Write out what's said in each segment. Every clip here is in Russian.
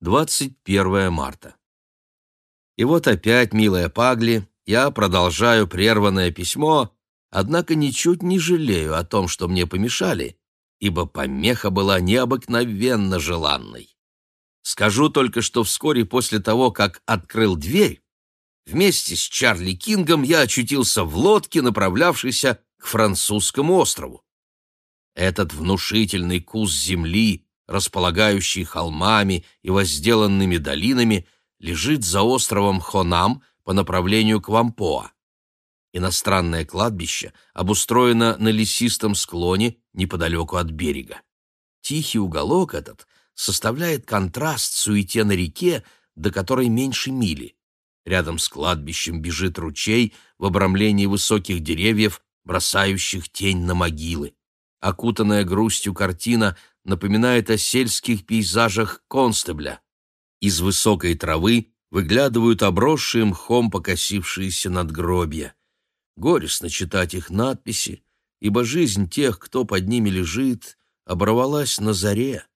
21 марта. И вот опять, милая Пагли, я продолжаю прерванное письмо, однако ничуть не жалею о том, что мне помешали, ибо помеха была необыкновенно желанной. Скажу только, что вскоре после того, как открыл дверь, вместе с Чарли Кингом я очутился в лодке, направлявшейся к французскому острову. Этот внушительный кус земли, располагающий холмами и возделанными долинами, лежит за островом Хонам по направлению к Вампоа. Иностранное кладбище обустроено на лесистом склоне неподалеку от берега. Тихий уголок этот составляет контраст суете на реке, до которой меньше мили. Рядом с кладбищем бежит ручей в обрамлении высоких деревьев, бросающих тень на могилы. Окутанная грустью картина напоминает о сельских пейзажах Констебля. Из высокой травы выглядывают обросшие мхом покосившиеся надгробья. Горестно читать их надписи, ибо жизнь тех, кто под ними лежит, оборвалась на заре,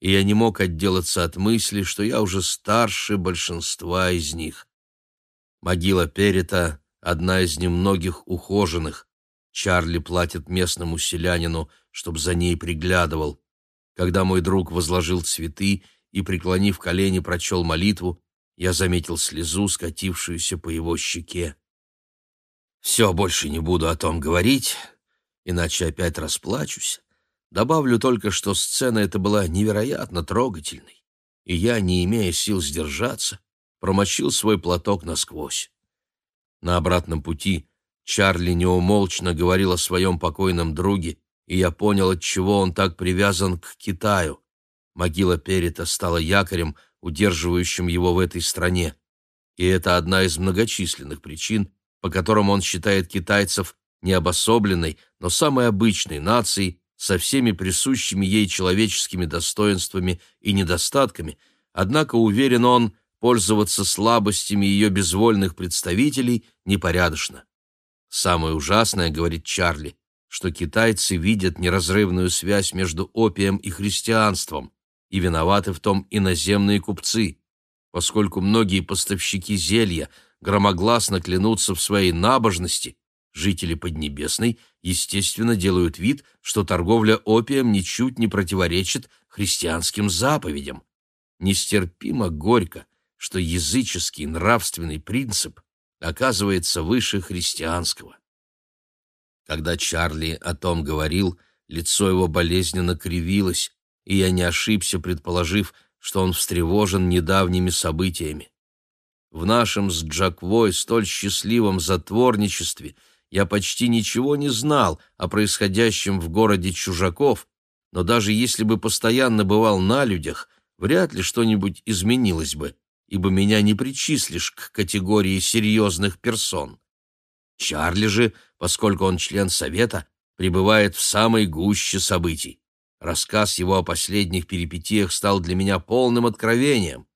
и я не мог отделаться от мысли, что я уже старше большинства из них. Могила Перета — одна из немногих ухоженных. Чарли платит местному селянину, чтобы за ней приглядывал. Когда мой друг возложил цветы и, преклонив колени, прочел молитву, я заметил слезу, скатившуюся по его щеке. Все, больше не буду о том говорить, иначе опять расплачусь. Добавлю только, что сцена эта была невероятно трогательной, и я, не имея сил сдержаться, промочил свой платок насквозь. На обратном пути Чарли неумолчно говорил о своем покойном друге, и я понял, от чего он так привязан к Китаю. Могила Перета стала якорем, удерживающим его в этой стране. И это одна из многочисленных причин, по которым он считает китайцев не обособленной, но самой обычной нацией, со всеми присущими ей человеческими достоинствами и недостатками, однако, уверен он, пользоваться слабостями ее безвольных представителей непорядочно. Самое ужасное, говорит Чарли, что китайцы видят неразрывную связь между опием и христианством, и виноваты в том иноземные купцы, поскольку многие поставщики зелья громогласно клянутся в своей набожности, жители Поднебесной, естественно, делают вид, что торговля опием ничуть не противоречит христианским заповедям. Нестерпимо горько, что языческий нравственный принцип оказывается выше христианского. Когда Чарли о том говорил, лицо его болезненно кривилось, и я не ошибся, предположив, что он встревожен недавними событиями. В нашем с Джаквой столь счастливом затворничестве я почти ничего не знал о происходящем в городе чужаков, но даже если бы постоянно бывал на людях, вряд ли что-нибудь изменилось бы, ибо меня не причислишь к категории серьезных персон. Чарли же, поскольку он член Совета, пребывает в самой гуще событий. Рассказ его о последних перипетиях стал для меня полным откровением.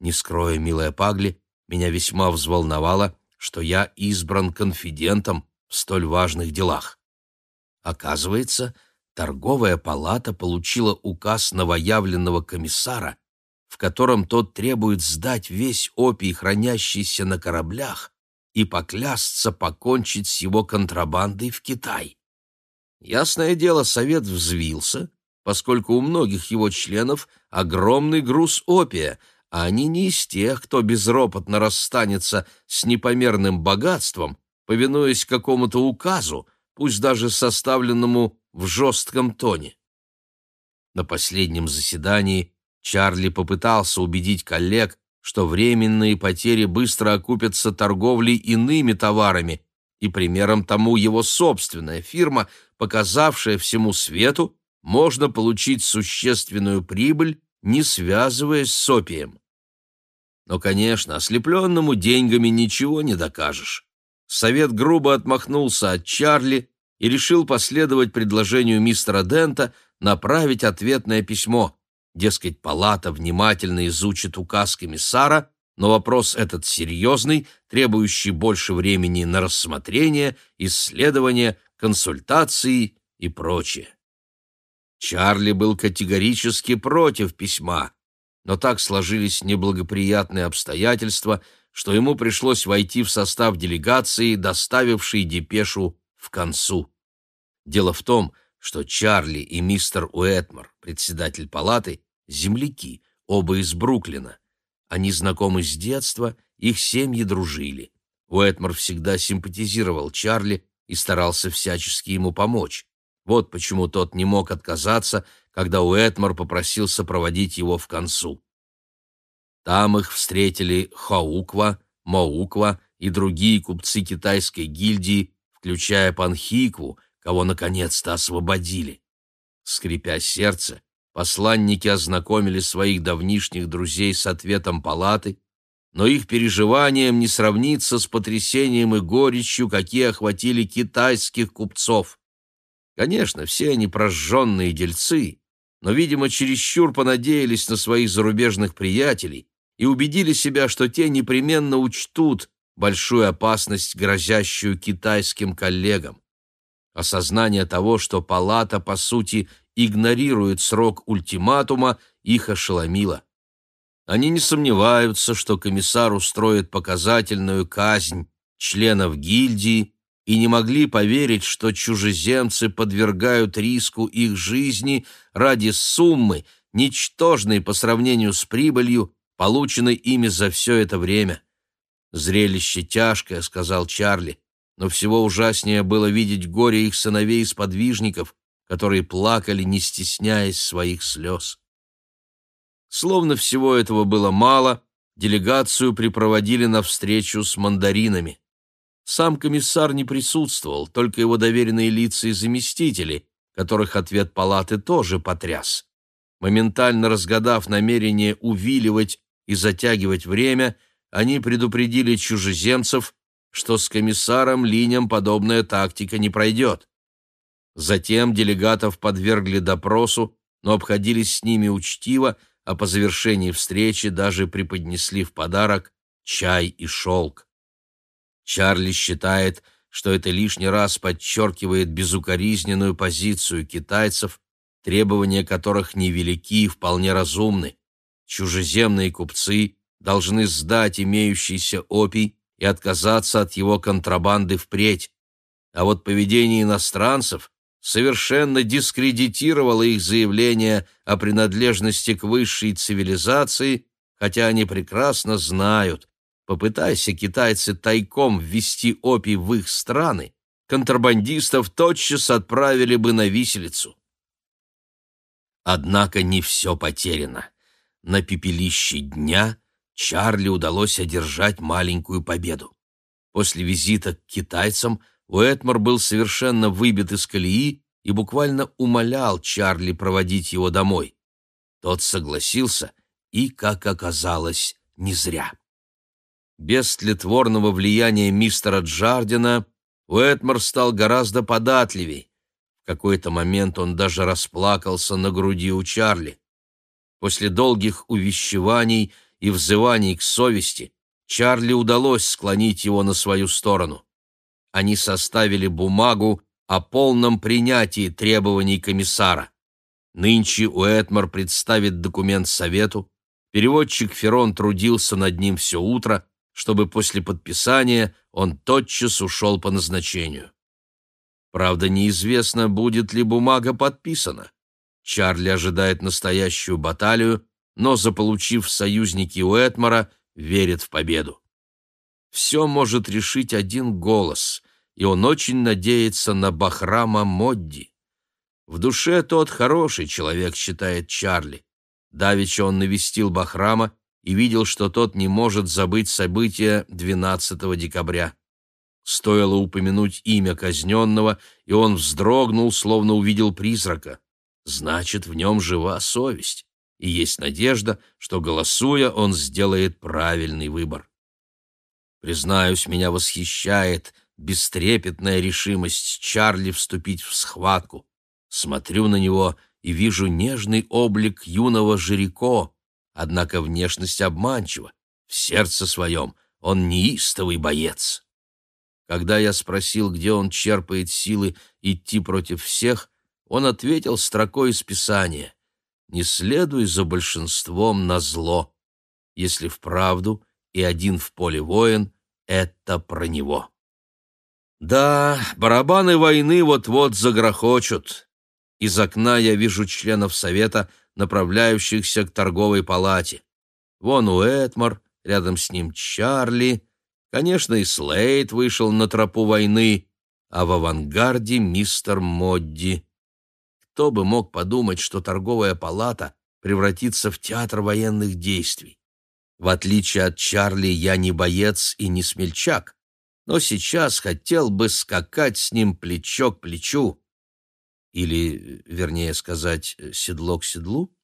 Не скрою, милая Пагли, меня весьма взволновало, что я избран конфидентом в столь важных делах. Оказывается, торговая палата получила указ новоявленного комиссара, в котором тот требует сдать весь опий, хранящийся на кораблях, и поклясться покончить с его контрабандой в Китай. Ясное дело, совет взвился, поскольку у многих его членов огромный груз опия, а они не из тех, кто безропотно расстанется с непомерным богатством, повинуясь какому-то указу, пусть даже составленному в жестком тоне. На последнем заседании Чарли попытался убедить коллег, что временные потери быстро окупятся торговлей иными товарами, и примером тому его собственная фирма, показавшая всему свету, можно получить существенную прибыль, не связываясь с опием. Но, конечно, ослепленному деньгами ничего не докажешь. Совет грубо отмахнулся от Чарли и решил последовать предложению мистера Дента направить ответное письмо, Дескать, палата внимательно изучит указ комиссара, но вопрос этот серьезный, требующий больше времени на рассмотрение, исследование, консультации и прочее. Чарли был категорически против письма, но так сложились неблагоприятные обстоятельства, что ему пришлось войти в состав делегации, доставившей депешу в концу. Дело в том, что Чарли и мистер Уэтмор, председатель палаты, земляки, оба из Бруклина. Они знакомы с детства, их семьи дружили. Уэтмор всегда симпатизировал Чарли и старался всячески ему помочь. Вот почему тот не мог отказаться, когда Уэтмор попросил сопроводить его в концу. Там их встретили Хауква, Моуква и другие купцы китайской гильдии, включая Панхикву, кого наконец-то освободили. Скрипя сердце, посланники ознакомили своих давнишних друзей с ответом палаты, но их переживанием не сравнится с потрясением и горечью, какие охватили китайских купцов. Конечно, все они прожженные дельцы, но, видимо, чересчур понадеялись на своих зарубежных приятелей и убедили себя, что те непременно учтут большую опасность, грозящую китайским коллегам. Осознание того, что палата, по сути, игнорирует срок ультиматума, их ошеломило. Они не сомневаются, что комиссар устроит показательную казнь членов гильдии и не могли поверить, что чужеземцы подвергают риску их жизни ради суммы, ничтожной по сравнению с прибылью, полученной ими за все это время. «Зрелище тяжкое», — сказал Чарли, но всего ужаснее было видеть горе их сыновей-сподвижников, которые плакали, не стесняясь своих слез. Словно всего этого было мало, делегацию припроводили на встречу с мандаринами. Сам комиссар не присутствовал, только его доверенные лица и заместители, которых ответ палаты тоже потряс. Моментально разгадав намерение увиливать и затягивать время, они предупредили чужеземцев, что с комиссаром Линем подобная тактика не пройдет. Затем делегатов подвергли допросу, но обходились с ними учтиво, а по завершении встречи даже преподнесли в подарок чай и шелк. Чарли считает, что это лишний раз подчеркивает безукоризненную позицию китайцев, требования которых невелики и вполне разумны. Чужеземные купцы должны сдать имеющийся опий и отказаться от его контрабанды впредь. А вот поведение иностранцев совершенно дискредитировало их заявление о принадлежности к высшей цивилизации, хотя они прекрасно знают, Попытайся китайцы тайком ввести опий в их страны, контрабандистов тотчас отправили бы на виселицу. Однако не все потеряно. На пепелище дня Чарли удалось одержать маленькую победу. После визита к китайцам Уэтмор был совершенно выбит из колеи и буквально умолял Чарли проводить его домой. Тот согласился и, как оказалось, не зря. Без тлетворного влияния мистера Джардина Уэтмор стал гораздо податливей. В какой-то момент он даже расплакался на груди у Чарли. После долгих увещеваний и взываний к совести Чарли удалось склонить его на свою сторону. Они составили бумагу о полном принятии требований комиссара. Нынче Уэтмор представит документ совету, переводчик Ферон трудился над ним все утро, чтобы после подписания он тотчас ушел по назначению. Правда, неизвестно, будет ли бумага подписана. Чарли ожидает настоящую баталию, но, заполучив союзники Уэтмора, верит в победу. Все может решить один голос, и он очень надеется на Бахрама Модди. В душе тот хороший человек, считает Чарли. Давеча он навестил Бахрама и видел, что тот не может забыть события 12 декабря. Стоило упомянуть имя казненного, и он вздрогнул, словно увидел призрака. Значит, в нем жива совесть, и есть надежда, что, голосуя, он сделает правильный выбор. Признаюсь, меня восхищает бестрепетная решимость Чарли вступить в схватку. Смотрю на него и вижу нежный облик юного Жирико, Однако внешность обманчива. В сердце своем он неистовый боец. Когда я спросил, где он черпает силы идти против всех, он ответил строкой из Писания. Не следуй за большинством на зло, если вправду и один в поле воин — это про него. Да, барабаны войны вот-вот загрохочут. Из окна я вижу членов совета, направляющихся к торговой палате. Вон у Этмар, рядом с ним Чарли. Конечно, и Слейд вышел на тропу войны, а в авангарде мистер Модди. Кто бы мог подумать, что торговая палата превратится в театр военных действий? В отличие от Чарли, я не боец и не смельчак, но сейчас хотел бы скакать с ним плечо к плечу. Или, вернее сказать, седло к седлу.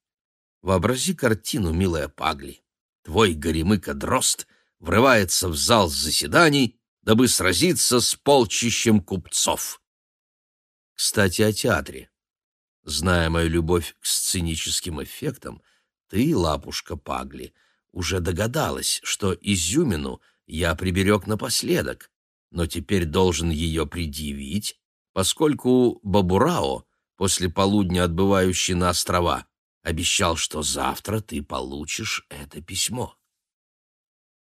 Вообрази картину, милая Пагли. Твой горемыка Дрозд врывается в зал заседаний, дабы сразиться с полчищем купцов. Кстати, о театре. Зная мою любовь к сценическим эффектам, ты, лапушка Пагли, — уже догадалась, что изюмину я приберег напоследок, но теперь должен ее предъявить, поскольку Бабурао, после полудня отбывающий на острова, обещал, что завтра ты получишь это письмо.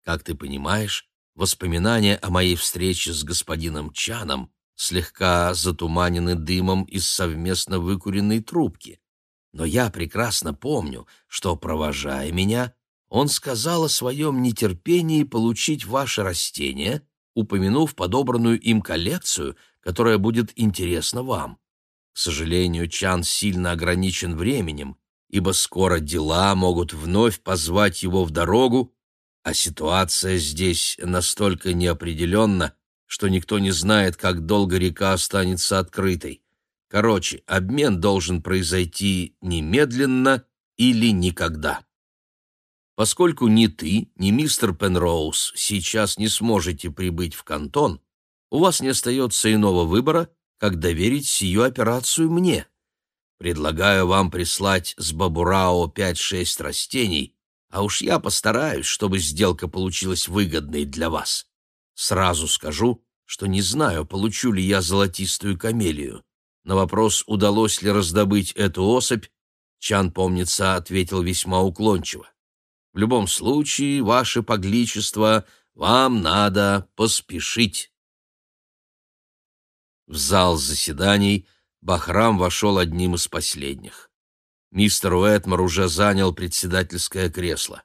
Как ты понимаешь, воспоминания о моей встрече с господином Чаном слегка затуманены дымом из совместно выкуренной трубки. Но я прекрасно помню, что, провожая меня, он сказал о своем нетерпении получить ваше растение, упомянув подобранную им коллекцию, которая будет интересна вам. К сожалению, Чан сильно ограничен временем, ибо скоро дела могут вновь позвать его в дорогу, а ситуация здесь настолько неопределенна, что никто не знает, как долго река останется открытой. Короче, обмен должен произойти немедленно или никогда. Поскольку ни ты, ни мистер Пенроуз сейчас не сможете прибыть в кантон, у вас не остается иного выбора, как доверить сию операцию мне. Предлагаю вам прислать с Бабурао пять-шесть растений, а уж я постараюсь, чтобы сделка получилась выгодной для вас. Сразу скажу, что не знаю, получу ли я золотистую камелию. На вопрос, удалось ли раздобыть эту особь, Чан, помнится, ответил весьма уклончиво. В любом случае, ваше погличество, вам надо поспешить. В зал заседаний Бахрам вошел одним из последних. Мистер Уэтмор уже занял председательское кресло.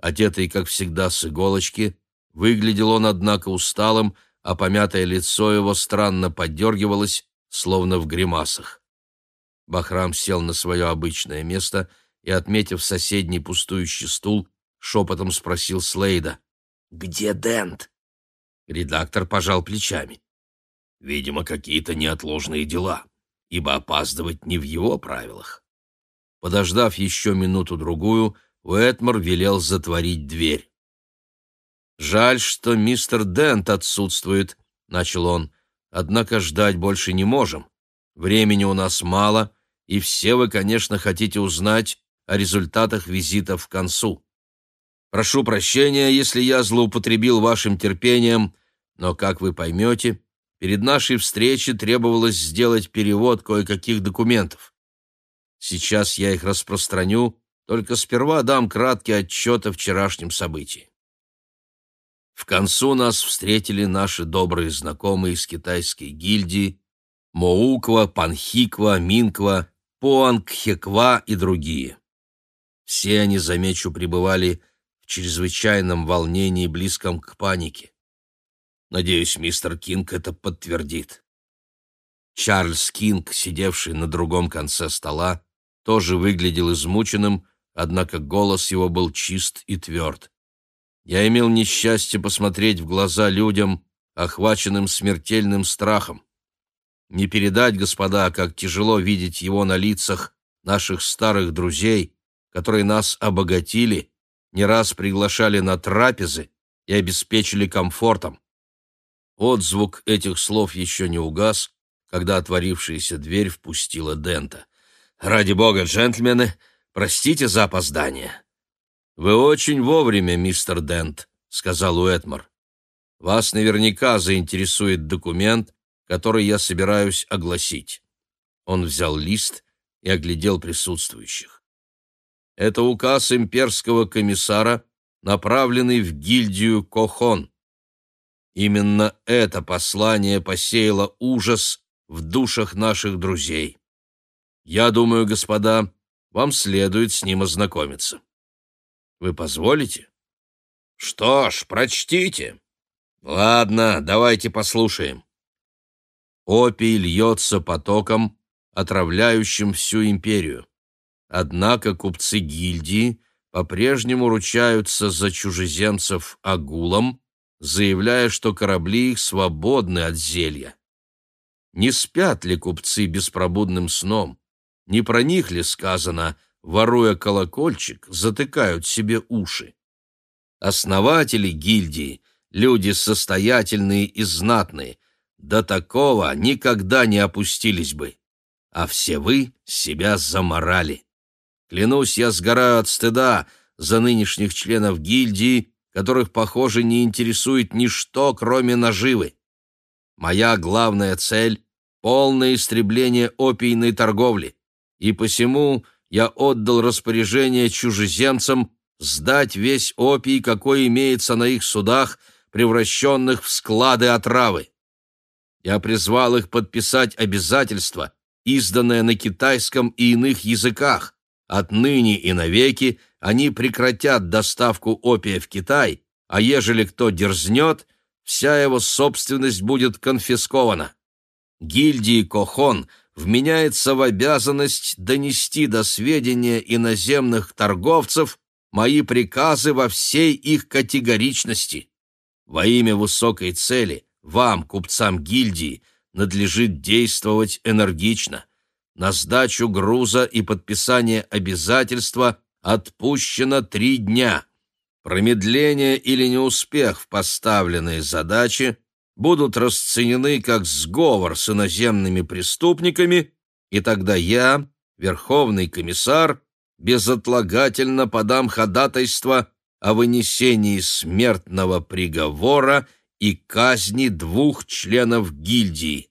Одетый, как всегда, с иголочки, выглядел он, однако, усталым, а помятое лицо его странно подергивалось, словно в гримасах. Бахрам сел на свое обычное место — и, отметив соседний пустующий стул, шепотом спросил Слейда. «Где Дент?» Редактор пожал плечами. «Видимо, какие-то неотложные дела, ибо опаздывать не в его правилах». Подождав еще минуту-другую, Уэтмор велел затворить дверь. «Жаль, что мистер Дент отсутствует», — начал он. «Однако ждать больше не можем. Времени у нас мало, и все вы, конечно, хотите узнать, о результатах визита в концу. Прошу прощения, если я злоупотребил вашим терпением, но, как вы поймете, перед нашей встречей требовалось сделать перевод кое-каких документов. Сейчас я их распространю, только сперва дам краткий отчет о вчерашнем событии. В концу нас встретили наши добрые знакомые из китайской гильдии Моуква, Панхиква, Минква, Пуангхеква и другие. Все они, замечу, пребывали в чрезвычайном волнении, близком к панике. Надеюсь, мистер Кинг это подтвердит. Чарльз Кинг, сидевший на другом конце стола, тоже выглядел измученным, однако голос его был чист и тверд. Я имел несчастье посмотреть в глаза людям, охваченным смертельным страхом. Не передать, господа, как тяжело видеть его на лицах наших старых друзей, которые нас обогатили, не раз приглашали на трапезы и обеспечили комфортом. Отзвук этих слов еще не угас, когда отворившаяся дверь впустила Дента. «Ради бога, джентльмены, простите за опоздание». «Вы очень вовремя, мистер Дент», — сказал Уэтмор. «Вас наверняка заинтересует документ, который я собираюсь огласить». Он взял лист и оглядел присутствующих. Это указ имперского комиссара, направленный в гильдию Кохон. Именно это послание посеяло ужас в душах наших друзей. Я думаю, господа, вам следует с ним ознакомиться. Вы позволите? Что ж, прочтите. Ладно, давайте послушаем. Опий льется потоком, отравляющим всю империю. Однако купцы гильдии по-прежнему ручаются за чужеземцев агулам, заявляя, что корабли их свободны от зелья. Не спят ли купцы беспробудным сном? Не про них ли сказано, воруя колокольчик, затыкают себе уши? Основатели гильдии — люди состоятельные и знатные, до такого никогда не опустились бы. А все вы себя заморали. Клянусь, я сгораю от стыда за нынешних членов гильдии, которых, похоже, не интересует ничто, кроме наживы. Моя главная цель — полное истребление опийной торговли, и посему я отдал распоряжение чужеземцам сдать весь опий, какой имеется на их судах, превращенных в склады отравы. Я призвал их подписать обязательство, изданное на китайском и иных языках, Отныне и навеки они прекратят доставку опия в Китай, а ежели кто дерзнет, вся его собственность будет конфискована. Гильдии Кохон вменяется в обязанность донести до сведения иноземных торговцев мои приказы во всей их категоричности. Во имя высокой цели вам, купцам гильдии, надлежит действовать энергично – на сдачу груза и подписание обязательства отпущено три дня. Промедление или неуспех в поставленной задаче будут расценены как сговор с иноземными преступниками, и тогда я, Верховный комиссар, безотлагательно подам ходатайство о вынесении смертного приговора и казни двух членов гильдии.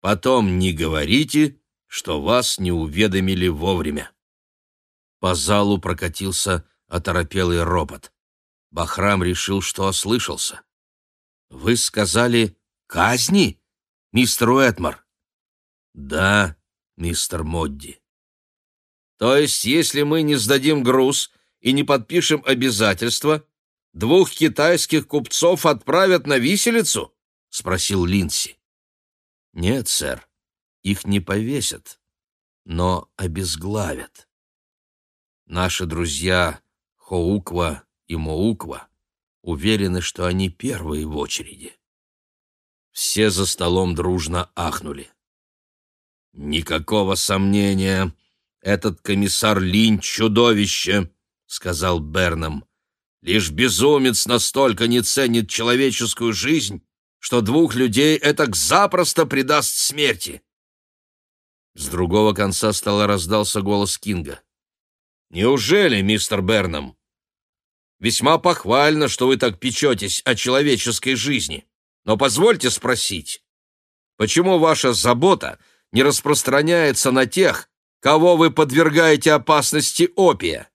Потом не говорите, что вас не уведомили вовремя. По залу прокатился оторопелый ропот. Бахрам решил, что ослышался. «Вы сказали казни, мистер Уэтмор?» «Да, мистер Модди». «То есть, если мы не сдадим груз и не подпишем обязательства, двух китайских купцов отправят на виселицу?» — спросил Линси. «Нет, сэр их не повесят, но обезглавят. Наши друзья Хоуква и Моуква уверены, что они первые в очереди. Все за столом дружно ахнули. «Никакого сомнения, этот комиссар Линь — чудовище», — сказал Бернам. «Лишь безумец настолько не ценит человеческую жизнь, что двух людей этак запросто предаст смерти. С другого конца стола раздался голос Кинга. «Неужели, мистер Бернам? Весьма похвально, что вы так печетесь о человеческой жизни. Но позвольте спросить, почему ваша забота не распространяется на тех, кого вы подвергаете опасности опия?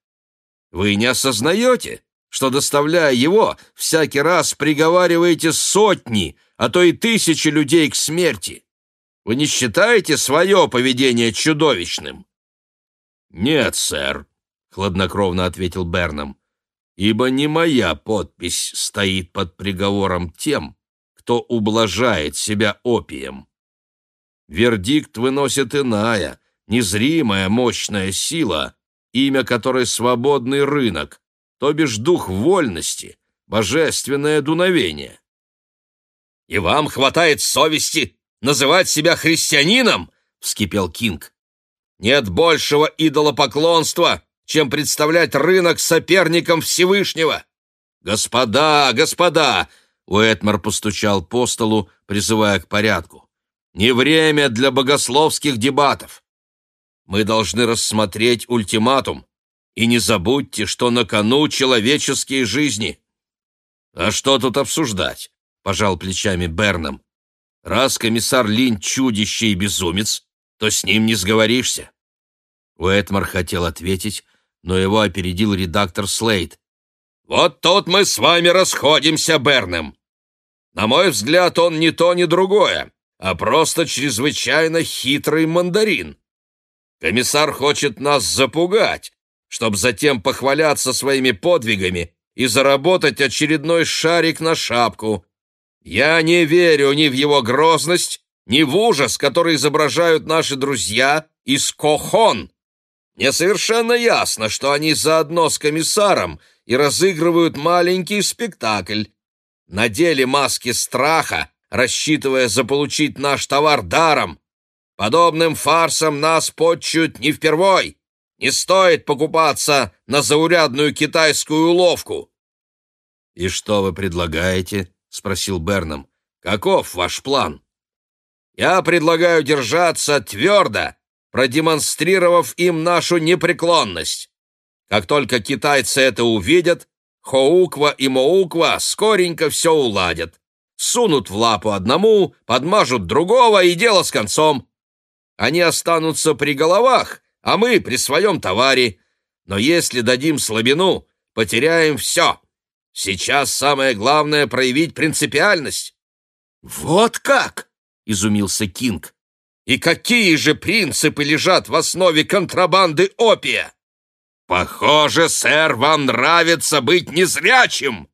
Вы не осознаете, что, доставляя его, всякий раз приговариваете сотни, а то и тысячи людей к смерти? Вы не считаете свое поведение чудовищным?» «Нет, сэр», — хладнокровно ответил Бернам, «ибо не моя подпись стоит под приговором тем, кто ублажает себя опием. Вердикт выносит иная, незримая мощная сила, имя которой свободный рынок, то бишь дух вольности, божественное дуновение. «И вам хватает совести называть себя христианином?» — вскипел Кинг. «Нет большего идолопоклонства, чем представлять рынок соперником Всевышнего!» «Господа, господа!» — Уэтмар постучал по столу, призывая к порядку. «Не время для богословских дебатов. Мы должны рассмотреть ультиматум, и не забудьте, что на кону человеческие жизни». «А что тут обсуждать?» — пожал плечами Берном. Раз комиссар Линь чудище и безумец, то с ним не сговоришься. Уэтмар хотел ответить, но его опередил редактор Слейд. «Вот тут мы с вами расходимся, Бернем. На мой взгляд, он не то, ни другое, а просто чрезвычайно хитрый мандарин. Комиссар хочет нас запугать, чтобы затем похваляться своими подвигами и заработать очередной шарик на шапку. Я не верю ни в его грозность, ни в ужас, который изображают наши друзья из Кохон. Мне совершенно ясно, что они заодно с комиссаром и разыгрывают маленький спектакль. Надели маски страха, рассчитывая заполучить наш товар даром. Подобным фарсом нас подчут не впервой. Не стоит покупаться на заурядную китайскую уловку. — И что вы предлагаете? — спросил Берном. — Каков ваш план? Я предлагаю держаться твердо, продемонстрировав им нашу непреклонность. Как только китайцы это увидят, Хоуква и Моуква скоренько все уладят. Сунут в лапу одному, подмажут другого, и дело с концом. Они останутся при головах, а мы при своем товаре. Но если дадим слабину, потеряем все. Сейчас самое главное — проявить принципиальность». «Вот как!» — изумился Кинг. «И какие же принципы лежат в основе контрабанды опия?» «Похоже, сэр, вам нравится быть незрячим!»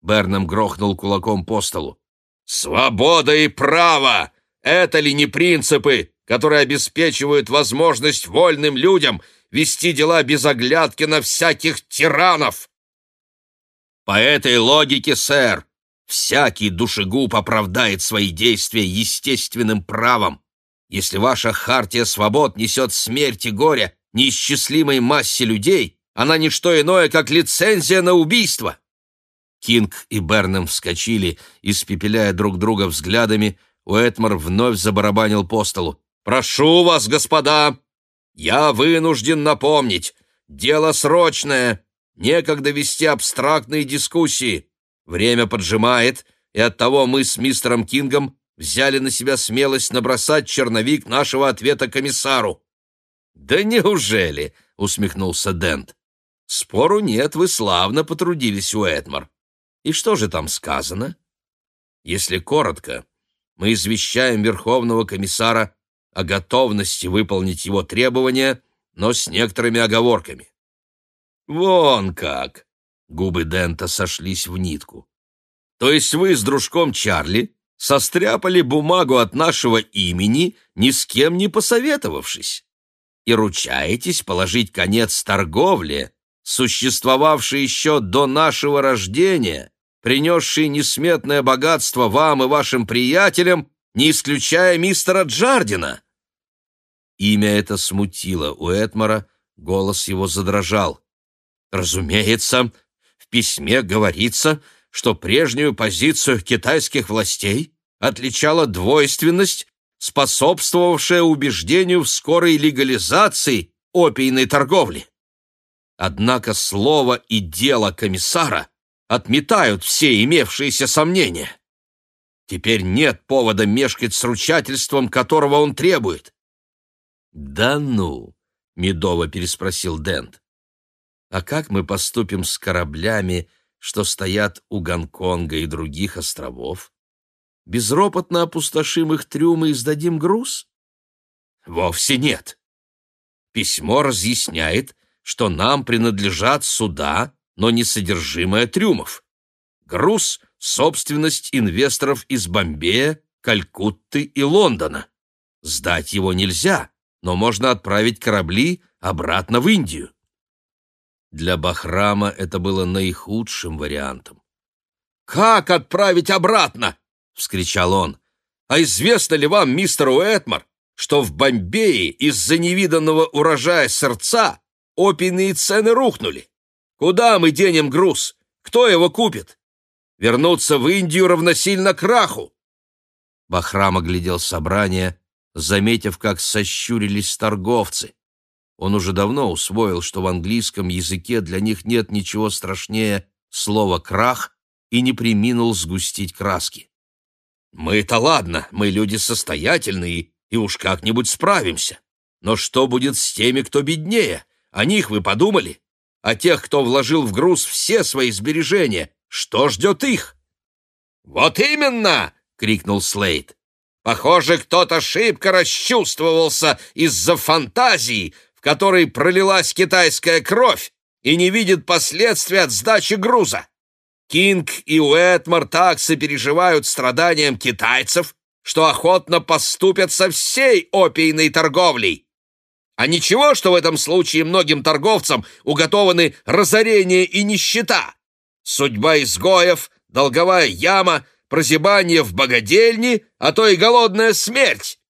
Бернам грохнул кулаком по столу. «Свобода и право! Это ли не принципы, которые обеспечивают возможность вольным людям вести дела без оглядки на всяких тиранов?» «По этой логике, сэр, Всякий душегуб оправдает свои действия естественным правом. Если ваша хартия свобод несет смерть и горе неисчислимой массе людей, она не что иное, как лицензия на убийство. Кинг и Бернем вскочили, испепеляя друг друга взглядами. Уэтмор вновь забарабанил по столу. «Прошу вас, господа! Я вынужден напомнить. Дело срочное. Некогда вести абстрактные дискуссии. Время поджимает, и оттого мы с мистером Кингом взяли на себя смелость набросать черновик нашего ответа комиссару. «Да неужели?» — усмехнулся Дент. «Спору нет, вы славно потрудились, Уэтмор. И что же там сказано?» «Если коротко, мы извещаем Верховного комиссара о готовности выполнить его требования, но с некоторыми оговорками». «Вон как!» Губы Дента сошлись в нитку. «То есть вы с дружком Чарли состряпали бумагу от нашего имени, ни с кем не посоветовавшись, и ручаетесь положить конец торговле, существовавшей еще до нашего рождения, принесшей несметное богатство вам и вашим приятелям, не исключая мистера Джардина?» Имя это смутило у Этмара, голос его задрожал. «Разумеется, письме говорится, что прежнюю позицию китайских властей отличала двойственность, способствовавшая убеждению в скорой легализации опийной торговли. Однако слово и дело комиссара отметают все имевшиеся сомнения. Теперь нет повода мешкать с ручательством, которого он требует. «Да ну!» — медово переспросил Дент. А как мы поступим с кораблями, что стоят у Гонконга и других островов? Безропотно опустошим их трюмы и сдадим груз? Вовсе нет. Письмо разъясняет, что нам принадлежат суда, но не содержимое трюмов. Груз — собственность инвесторов из Бомбея, Калькутты и Лондона. Сдать его нельзя, но можно отправить корабли обратно в Индию. Для Бахрама это было наихудшим вариантом. «Как отправить обратно?» — вскричал он. «А известно ли вам, мистер Уэтмор, что в Бомбее из-за невиданного урожая сердца опийные цены рухнули? Куда мы денем груз? Кто его купит? Вернуться в Индию равносильно краху!» Бахрам оглядел собрание, заметив, как сощурились торговцы. Он уже давно усвоил, что в английском языке для них нет ничего страшнее слова «крах» и не приминул сгустить краски. «Мы-то ладно, мы люди состоятельные и уж как-нибудь справимся. Но что будет с теми, кто беднее? О них вы подумали? а тех, кто вложил в груз все свои сбережения. Что ждет их? «Вот именно!» — крикнул Слейд. «Похоже, кто-то шибко расчувствовался из-за фантазии, которой пролилась китайская кровь, и не видит последствий от сдачи груза. Кинг и Уэтмор так сопереживают страданиям китайцев, что охотно поступят со всей опийной торговлей. А ничего, что в этом случае многим торговцам уготованы разорение и нищета. Судьба изгоев, долговая яма, прозябание в богадельне, а то и голодная смерть.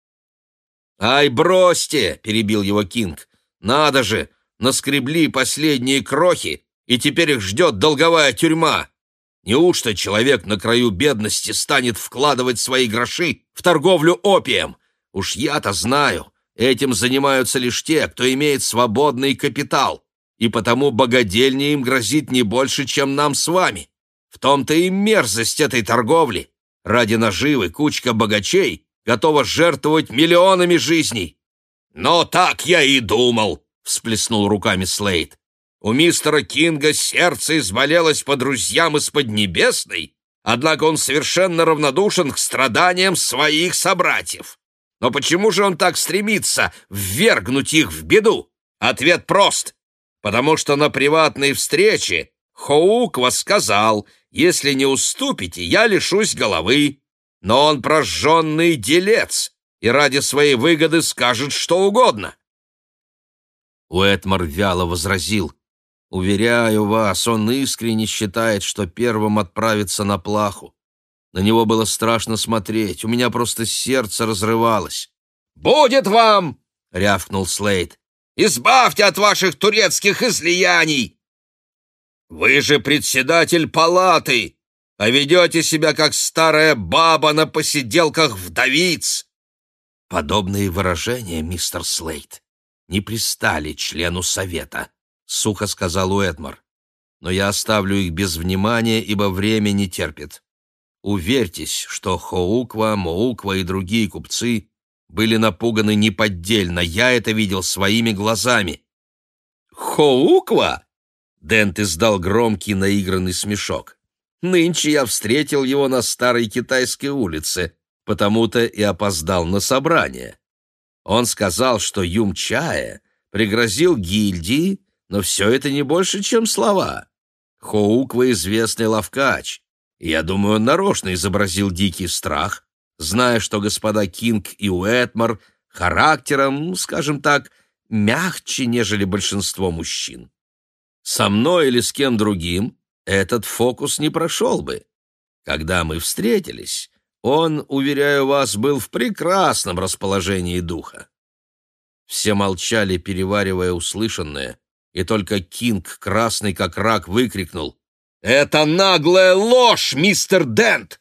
«Ай, бросьте!» — перебил его Кинг. «Надо же! Наскребли последние крохи, и теперь их ждет долговая тюрьма. Неужто человек на краю бедности станет вкладывать свои гроши в торговлю опием? Уж я-то знаю, этим занимаются лишь те, кто имеет свободный капитал, и потому богадельня им грозит не больше, чем нам с вами. В том-то и мерзость этой торговли. Ради наживы кучка богачей готова жертвовать миллионами жизней. «Но так я и думал», — всплеснул руками Слейд. У мистера Кинга сердце изболелось по друзьям из Поднебесной, однако он совершенно равнодушен к страданиям своих собратьев. Но почему же он так стремится ввергнуть их в беду? Ответ прост. Потому что на приватной встрече Хоуква сказал, если не уступите, я лишусь головы. Но он прожженный делец и ради своей выгоды скажет что угодно. Уэтмар вяло возразил. Уверяю вас, он искренне считает, что первым отправится на плаху. На него было страшно смотреть, у меня просто сердце разрывалось. «Будет вам!» — рявкнул Слейд. «Избавьте от ваших турецких излияний! Вы же председатель палаты, а ведете себя как старая баба на посиделках вдовиц!» Подобные выражения, мистер Слейд, не пристали члену совета, сухо сказал Уэдмор. «Но я оставлю их без внимания, ибо время не терпит. Уверьтесь, что Хоуква, Моуква и другие купцы были напуганы неподдельно. Я это видел своими глазами». «Хоуква?» Дент издал громкий наигранный смешок. «Нынче я встретил его на старой китайской улице, потому-то и опоздал на собрание. Он сказал, что Юм Чая пригрозил гильдии, но все это не больше, чем слова. Хоуква — известный ловкач. Я думаю, он нарочно изобразил дикий страх, зная, что господа Кинг и Уэтмор характером, скажем так, мягче, нежели большинство мужчин. Со мной или с кем другим этот фокус не прошел бы. Когда мы встретились, он, уверяю вас, был в прекрасном расположении духа. Все молчали, переваривая услышанное, и только Кинг, красный как рак, выкрикнул «Это наглая ложь, мистер Дент!»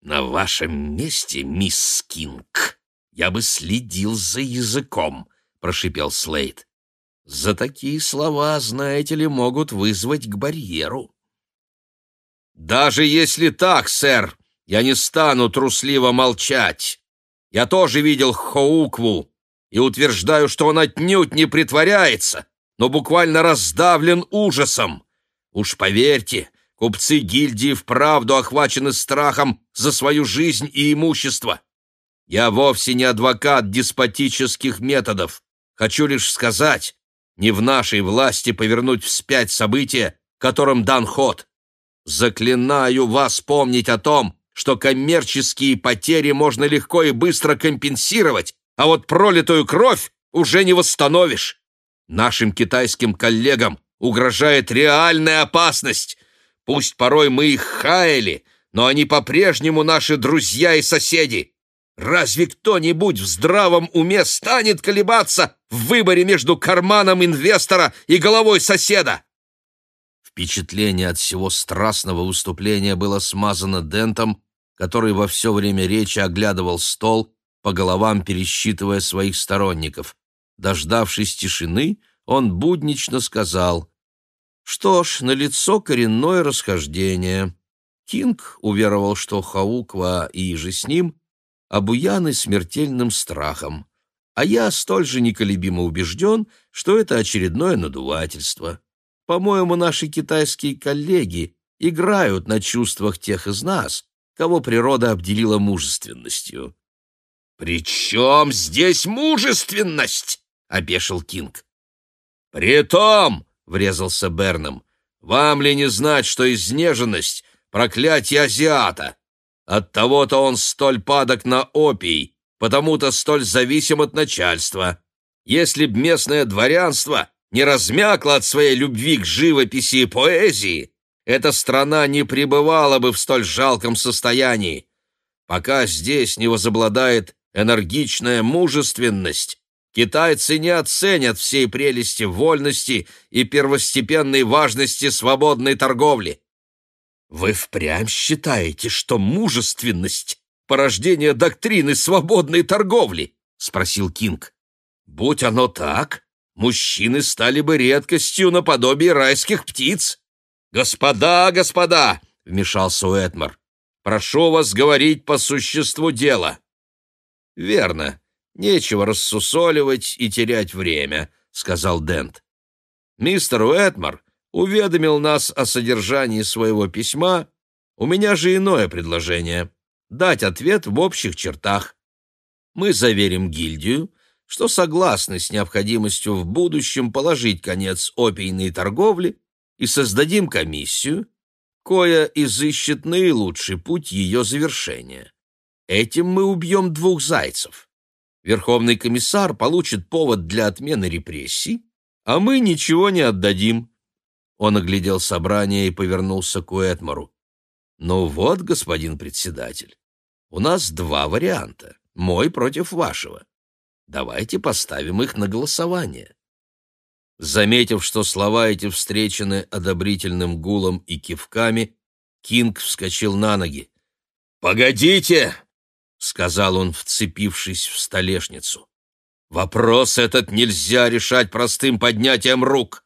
«На вашем месте, мисс Кинг, я бы следил за языком», — прошипел Слейд. «За такие слова, знаете ли, могут вызвать к барьеру». «Даже если так, сэр, я не стану трусливо молчать. Я тоже видел Хоукву и утверждаю, что он отнюдь не притворяется, но буквально раздавлен ужасом. Уж поверьте, купцы гильдии вправду охвачены страхом за свою жизнь и имущество. Я вовсе не адвокат деспотических методов. Хочу лишь сказать, не в нашей власти повернуть вспять события, которым дан ход. Заклинаю вас помнить о том, что коммерческие потери можно легко и быстро компенсировать, а вот пролитую кровь уже не восстановишь. Нашим китайским коллегам угрожает реальная опасность. Пусть порой мы их хаяли, но они по-прежнему наши друзья и соседи. Разве кто-нибудь в здравом уме станет колебаться в выборе между карманом инвестора и головой соседа? Впечатление от всего страстного выступления было смазано Дентом, который во все время речи оглядывал стол, по головам пересчитывая своих сторонников. Дождавшись тишины, он буднично сказал, «Что ж, налицо коренное расхождение». Кинг уверовал, что Хауква и же с ним обуяны смертельным страхом. а я столь же неколебимо убежден, что это очередное надувательство. По-моему, наши китайские коллеги играют на чувствах тех из нас, кого природа обделила мужественностью. «При чем здесь мужественность?» — опешил Кинг. «При том», — врезался Берном, — «вам ли не знать, что изнеженность — проклятие азиата? Оттого-то он столь падок на опий, потому-то столь зависим от начальства. Если б местное дворянство не размякло от своей любви к живописи и поэзии, эта страна не пребывала бы в столь жалком состоянии. Пока здесь не возобладает энергичная мужественность, китайцы не оценят всей прелести вольности и первостепенной важности свободной торговли. Вы впрямь считаете, что мужественность — порождение доктрины свободной торговли? — спросил Кинг. Будь оно так, мужчины стали бы редкостью наподобие райских птиц. «Господа, господа!» — вмешался Уэтмор. «Прошу вас говорить по существу дела». «Верно. Нечего рассусоливать и терять время», — сказал Дент. «Мистер Уэтмор уведомил нас о содержании своего письма. У меня же иное предложение — дать ответ в общих чертах. Мы заверим гильдию, что согласны с необходимостью в будущем положить конец опийной торговле и создадим комиссию, кое изыщет наилучший путь ее завершения. Этим мы убьем двух зайцев. Верховный комиссар получит повод для отмены репрессий, а мы ничего не отдадим. Он оглядел собрание и повернулся к Уэтмору. «Ну вот, господин председатель, у нас два варианта, мой против вашего. Давайте поставим их на голосование». Заметив, что слова эти встречены одобрительным гулом и кивками, Кинг вскочил на ноги. «Погодите!» — сказал он, вцепившись в столешницу. «Вопрос этот нельзя решать простым поднятием рук.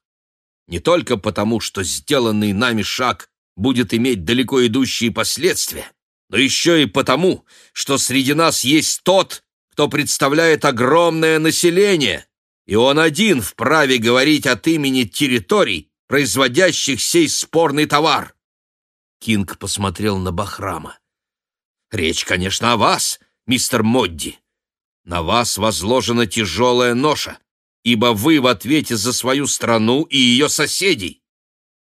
Не только потому, что сделанный нами шаг будет иметь далеко идущие последствия, но еще и потому, что среди нас есть тот, кто представляет огромное население, и он один вправе говорить от имени территорий, производящих сей спорный товар. Кинг посмотрел на Бахрама. Речь, конечно, о вас, мистер Модди. На вас возложена тяжелая ноша, ибо вы в ответе за свою страну и ее соседей.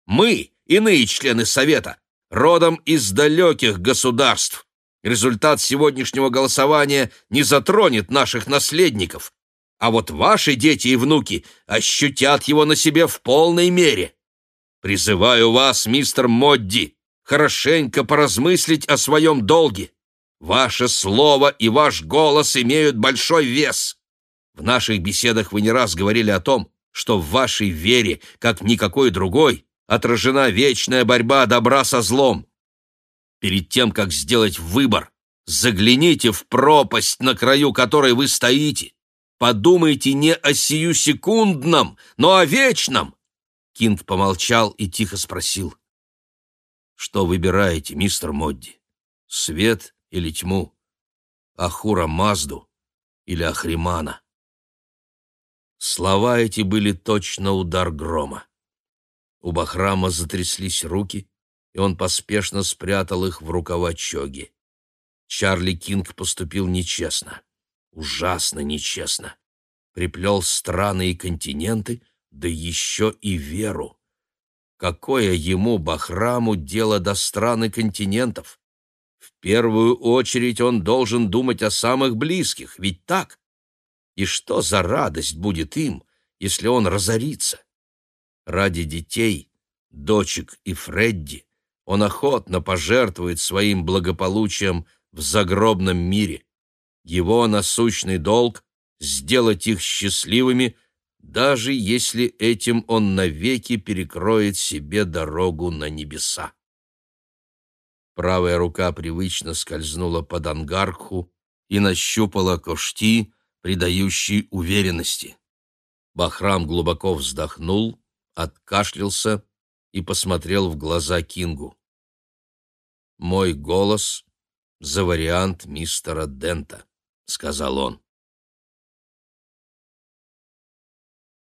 Мы, иные члены Совета, родом из далеких государств. Результат сегодняшнего голосования не затронет наших наследников, а вот ваши дети и внуки ощутят его на себе в полной мере. Призываю вас, мистер Модди, хорошенько поразмыслить о своем долге. Ваше слово и ваш голос имеют большой вес. В наших беседах вы не раз говорили о том, что в вашей вере, как никакой другой, отражена вечная борьба добра со злом. Перед тем, как сделать выбор, загляните в пропасть, на краю которой вы стоите, Подумайте не о сиюсекундном, но о вечном!» Кинг помолчал и тихо спросил. «Что выбираете, мистер Модди? Свет или тьму? Ахура Мазду или Ахримана?» Слова эти были точно удар грома. У Бахрама затряслись руки, и он поспешно спрятал их в рукава чоги. Чарли Кинг поступил нечестно. Ужасно нечестно. Приплел страны и континенты, да еще и веру. Какое ему, Бахраму, дело до стран и континентов? В первую очередь он должен думать о самых близких, ведь так? И что за радость будет им, если он разорится? Ради детей, дочек и Фредди он охотно пожертвует своим благополучием в загробном мире. Его насущный долг — сделать их счастливыми, даже если этим он навеки перекроет себе дорогу на небеса. Правая рука привычно скользнула под ангарху и нащупала кошти, придающий уверенности. Бахрам глубоко вздохнул, откашлялся и посмотрел в глаза Кингу. «Мой голос за вариант мистера Дента». — сказал он.